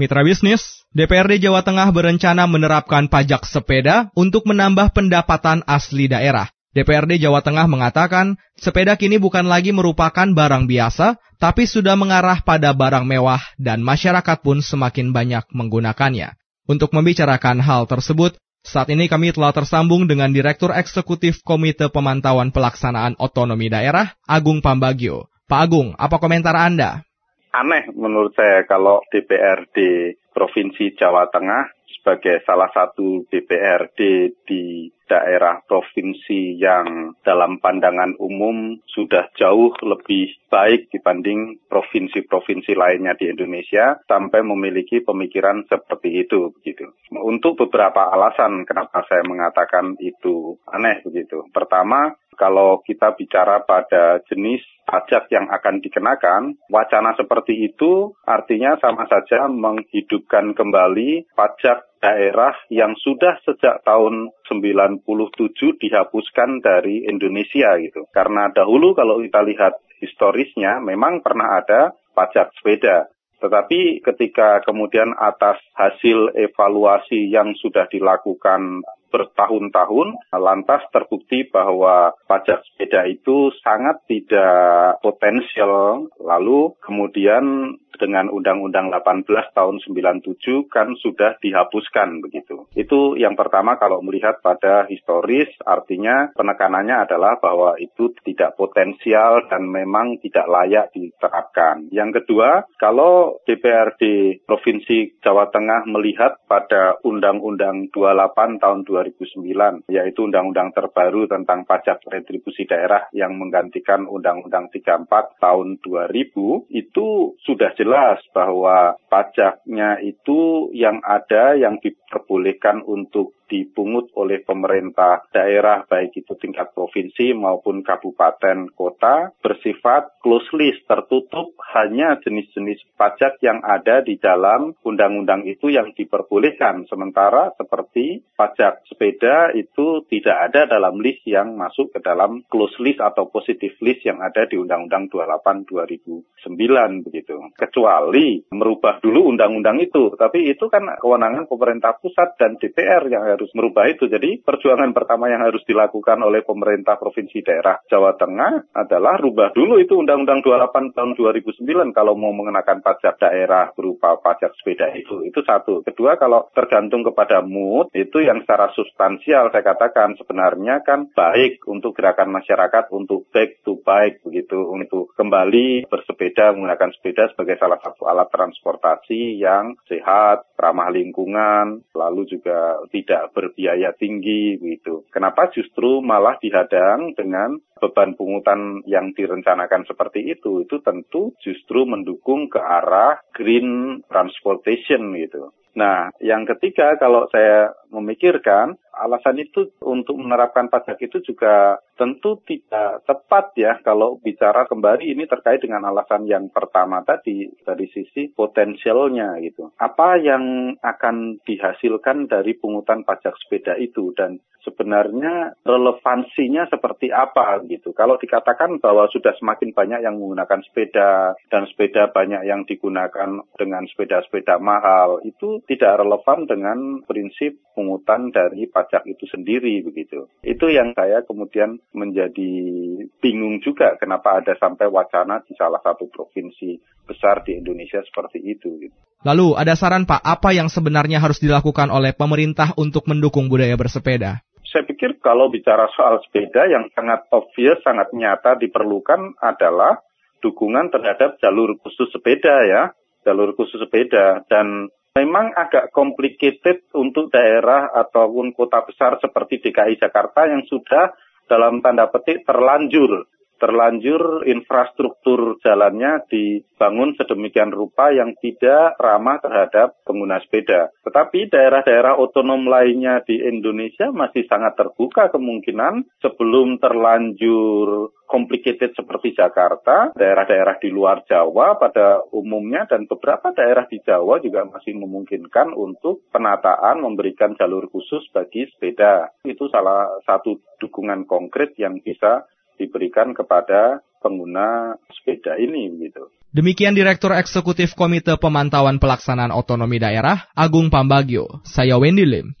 Mitra bisnis, DPRD Jawa Tengah berencana menerapkan pajak sepeda untuk menambah pendapatan asli daerah. DPRD Jawa Tengah mengatakan, sepeda kini bukan lagi merupakan barang biasa, tapi sudah mengarah pada barang mewah dan masyarakat pun semakin banyak menggunakannya. Untuk membicarakan hal tersebut, saat ini kami telah tersambung dengan Direktur Eksekutif Komite Pemantauan Pelaksanaan Otonomi Daerah, Agung Pambagio. Pak Agung, apa komentar Anda? Aneh menurut saya kalau DPRD Provinsi Jawa Tengah sebagai salah satu DPRD di daerah provinsi yang dalam pandangan umum sudah jauh lebih baik dibanding provinsi-provinsi lainnya di Indonesia sampai memiliki pemikiran seperti itu begitu. Untuk beberapa alasan kenapa saya mengatakan itu aneh begitu. Pertama, kalau kita bicara pada jenis pajak yang akan dikenakan, wacana seperti itu artinya sama saja menghidupkan kembali pajak daerah yang sudah sejak tahun 97 dihapuskan dari Indonesia gitu. Karena dahulu kalau kita lihat historisnya memang pernah ada pajak sepeda. Tetapi ketika kemudian atas hasil evaluasi yang sudah dilakukan bertahun-tahun, lantas terbukti bahwa pajak sepeda itu sangat tidak potensial. Lalu kemudian dengan Undang-Undang 18 tahun 97 kan sudah dihapuskan begitu. Itu yang pertama kalau melihat pada historis artinya penekanannya adalah bahwa itu tidak potensial dan memang tidak layak diterapkan. Yang kedua, kalau DPRD Provinsi Jawa Tengah melihat pada Undang-Undang 28 tahun 2009 yaitu undang-undang terbaru tentang pajak retribusi daerah yang menggantikan Undang-Undang 34 tahun 2000 itu sudah jelas jelas bahwa pajaknya itu yang ada yang diperbolehkan untuk dipungut oleh pemerintah daerah baik itu tingkat provinsi maupun kabupaten kota bersifat close list tertutup hanya jenis-jenis pajak yang ada di dalam undang-undang itu yang diperbolehkan. Sementara seperti pajak sepeda itu tidak ada dalam list yang masuk ke dalam close list atau positive list yang ada di Undang-Undang 28 2009 begitu. Kecuali merubah dulu undang-undang itu tapi itu kan kewenangan pemerintah pusat dan DPR yang harus merubah itu. Jadi perjuangan pertama yang harus dilakukan oleh pemerintah provinsi daerah Jawa Tengah adalah rubah dulu itu Undang-Undang 28 tahun 2009 kalau mau mengenakan pajak daerah berupa pajak sepeda itu. Itu satu. Kedua kalau tergantung kepada mood itu yang secara substansial saya katakan sebenarnya kan baik untuk gerakan masyarakat untuk back to bike begitu untuk kembali bersepeda menggunakan sepeda sebagai salah satu alat transportasi yang sehat, ramah lingkungan, lalu juga tidak berbiaya tinggi gitu. Kenapa justru malah dihadang dengan beban pungutan yang direncanakan seperti itu? Itu tentu justru mendukung ke arah green transportation gitu. Nah, yang ketiga kalau saya memikirkan alasan itu untuk menerapkan pajak itu juga tentu tidak tepat ya kalau bicara kembali ini terkait dengan alasan yang pertama tadi dari sisi potensialnya gitu. Apa yang akan dihasilkan dari pungutan pajak sepeda itu dan sebenarnya relevansinya seperti apa gitu. Kalau dikatakan bahwa sudah semakin banyak yang menggunakan sepeda dan sepeda banyak yang digunakan dengan sepeda-sepeda mahal itu tidak relevan dengan prinsip pungutan dari pajak itu sendiri begitu. Itu yang saya kemudian menjadi bingung juga kenapa ada sampai wacana di salah satu provinsi besar di Indonesia seperti itu. Gitu. Lalu ada saran Pak, apa yang sebenarnya harus dilakukan oleh pemerintah untuk mendukung budaya bersepeda? Saya pikir kalau bicara soal sepeda yang sangat obvious, sangat nyata diperlukan adalah dukungan terhadap jalur khusus sepeda ya, jalur khusus sepeda. Dan memang agak complicated untuk daerah ataupun kota besar seperti DKI Jakarta yang sudah dalam tanda petik terlanjur terlanjur infrastruktur jalannya dibangun sedemikian rupa yang tidak ramah terhadap pengguna sepeda. Tetapi daerah-daerah otonom lainnya di Indonesia masih sangat terbuka kemungkinan sebelum terlanjur complicated seperti Jakarta, daerah-daerah di luar Jawa pada umumnya dan beberapa daerah di Jawa juga masih memungkinkan untuk penataan memberikan jalur khusus bagi sepeda. Itu salah satu dukungan konkret yang bisa diberikan kepada pengguna sepeda ini gitu. Demikian Direktur Eksekutif Komite Pemantauan Pelaksanaan Otonomi Daerah, Agung Pambagio. Saya Wendy Lim.